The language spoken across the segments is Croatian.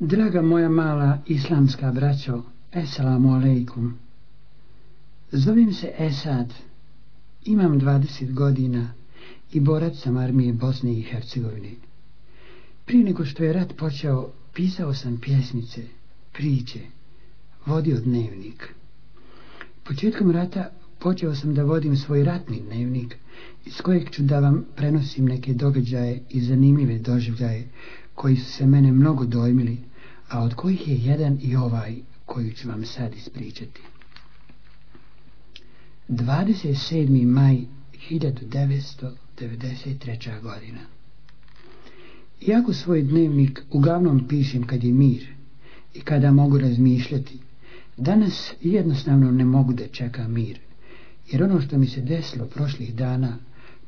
Draga moja mala islamska braćo, Esselamu alaikum. Zovem se Esad, imam 20 godina i borac sam armije Bosne i Hercegovine. Prije nego što je rat počeo, pisao sam pjesmice, priče, vodio dnevnik. Početkom rata počeo sam da vodim svoj ratni dnevnik, iz kojeg ću da vam prenosim neke događaje i zanimljive doživljaje koji su se mene mnogo dojmili, a od kojih je jedan i ovaj koju ću vam sad ispričati. 27. maj 1993. godina Iako svoj dnevnik uglavnom pišem kad je mir i kada mogu razmišljati, danas jednostavno ne mogu da čekam mir, jer ono što mi se desilo prošlih dana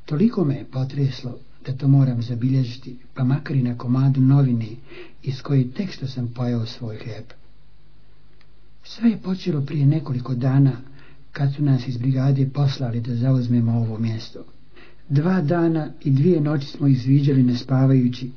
toliko me je potreslo da to moram zabilježiti, pa makar i na komadu novine iz koje tek što sam pojao svoj hljeb. Sve je počelo prije nekoliko dana kad su nas iz brigade poslali da zauzmemo ovo mjesto. Dva dana i dvije noći smo izviđali nespavajući,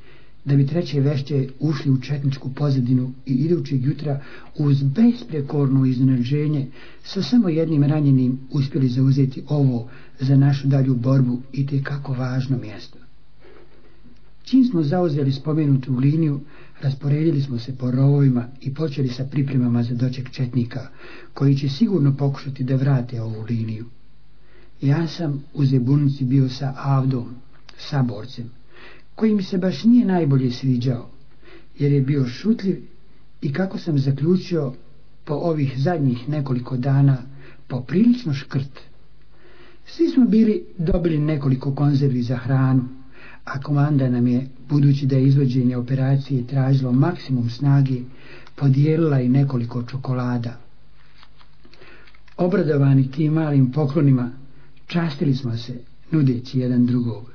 da bi treće vešće ušli u četničku pozadinu i idućeg jutra uz besprekorno iznenađenje sa samo jednim ranjenim uspjeli zauzeti ovo za našu dalju borbu i te kako važno mjesto. Čim smo zauzeli spomenutu liniju, rasporedili smo se po rovovima i počeli sa pripremama za doček četnika, koji će sigurno pokušati da vrate ovu liniju. Ja sam u Zebunici bio sa Avdom, saborcem, koji mi se baš nije najbolje sviđao, jer je bio šutljiv i kako sam zaključio po ovih zadnjih nekoliko dana poprilično škrt. Svi smo bili dobili nekoliko konzervi za hranu, a komanda nam je, budući da je izvođenje operacije tražilo maksimum snage, podijelila i nekoliko čokolada. Obradovani tim malim poklonima, častili smo se, nudeći jedan drugog.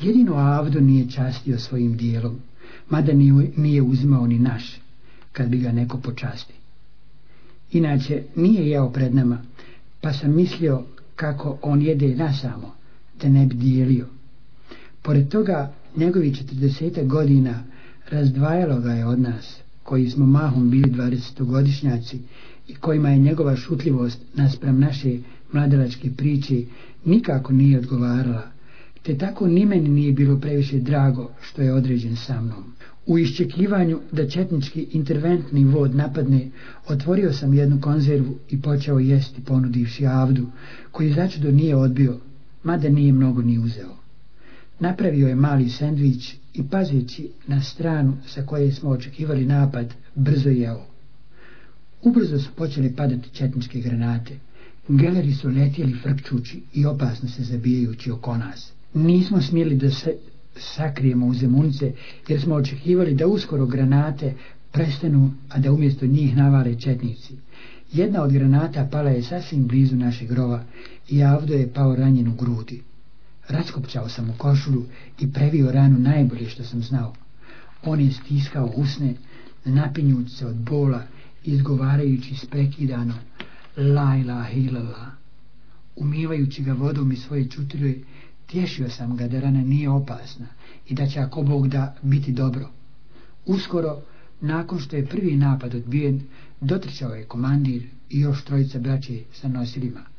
Jedino Avdo nije častio svojim dijelom, mada nije, uzimao ni naš, kad bi ga neko počasti. Inače, nije jeo pred nama, pa sam mislio kako on jede nasamo, da ne bi dijelio. Pored toga, njegovi 40 godina razdvajalo ga je od nas, koji smo mahom bili 20-godišnjaci i kojima je njegova šutljivost naspram naše mladelačke priče nikako nije odgovarala, te tako ni meni nije bilo previše drago što je određen sa mnom. U iščekivanju da četnički interventni vod napadne, otvorio sam jednu konzervu i počeo jesti ponudivši avdu, koji začudo nije odbio, mada nije mnogo ni uzeo. Napravio je mali sendvič i pazeći na stranu sa koje smo očekivali napad, brzo jeo. Ubrzo su počeli padati četničke granate. Geleri su letjeli frpčući i opasno se zabijajući oko nas. Nismo smjeli da se sakrijemo u zemunice, jer smo očekivali da uskoro granate prestanu, a da umjesto njih navale četnici. Jedna od granata pala je sasvim blizu našeg grova i Avdo je pao ranjen u grudi. Raskopčao sam u košulju i previo ranu najbolje što sam znao. On je stiskao usne, napinjući se od bola, izgovarajući sprekidano La ilaha illallah. Umivajući ga vodom i svoje čutilje, tješio sam ga da rana nije opasna i da će ako Bog da biti dobro. Uskoro, nakon što je prvi napad odbijen, dotrčao je komandir i još trojica braće sa nosilima.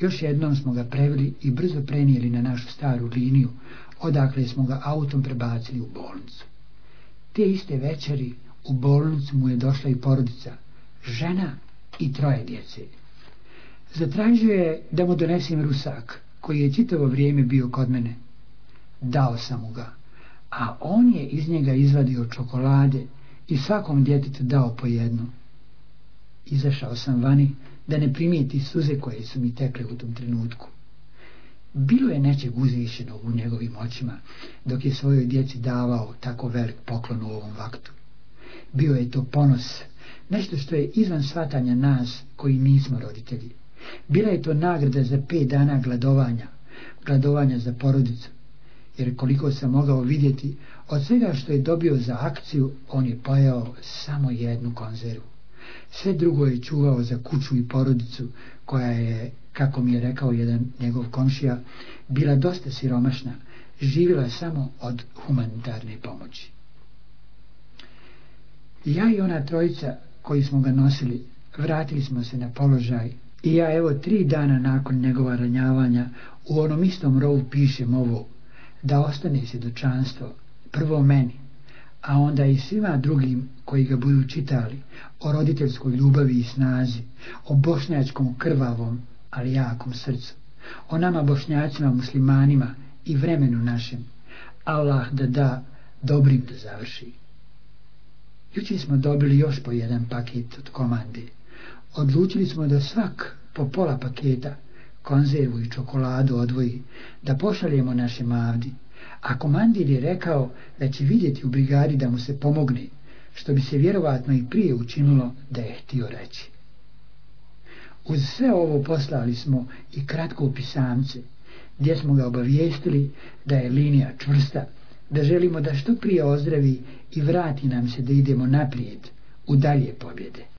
Još jednom smo ga preveli i brzo prenijeli na našu staru liniju, odakle smo ga autom prebacili u bolnicu. Te iste večeri u bolnicu mu je došla i porodica, žena i troje djece. Zatražio je da mu donesem rusak, koji je čitavo vrijeme bio kod mene. Dao sam mu ga, a on je iz njega izvadio čokolade i svakom djetetu dao po jednu. Izašao sam vani da ne primijeti suze koje su mi tekle u tom trenutku. Bilo je nečeg uzvišenog u njegovim očima, dok je svojoj djeci davao tako velik poklon u ovom vaktu. Bio je to ponos, nešto što je izvan svatanja nas koji nismo roditelji. Bila je to nagrada za pet dana gladovanja, gladovanja za porodicu, jer koliko sam mogao vidjeti, od svega što je dobio za akciju, on je pojao samo jednu konzervu. Sve drugo je čuvao za kuću i porodicu, koja je, kako mi je rekao jedan njegov komšija, bila dosta siromašna, živjela samo od humanitarne pomoći. Ja i ona trojica koji smo ga nosili, vratili smo se na položaj. I ja evo tri dana nakon njegova ranjavanja u onom istom rovu pišem ovo, da ostane svjedočanstvo prvo meni, a onda i svima drugim koji ga budu čitali o roditeljskoj ljubavi i snazi, o bošnjačkom krvavom, ali jakom srcu, o nama bošnjacima, muslimanima i vremenu našem. Allah da da dobrim da završi. Jučer smo dobili još po jedan paket od komande. Odlučili smo da svak po pola paketa konzervu i čokoladu odvoji, da pošaljemo naše mavdi. A komandir je rekao da će vidjeti u brigadi da mu se pomogne, što bi se vjerovatno i prije učinilo da je htio reći. Uz sve ovo poslali smo i kratko pisamce, gdje smo ga obavijestili da je linija čvrsta, da želimo da što prije ozdravi i vrati nam se da idemo naprijed u dalje pobjede.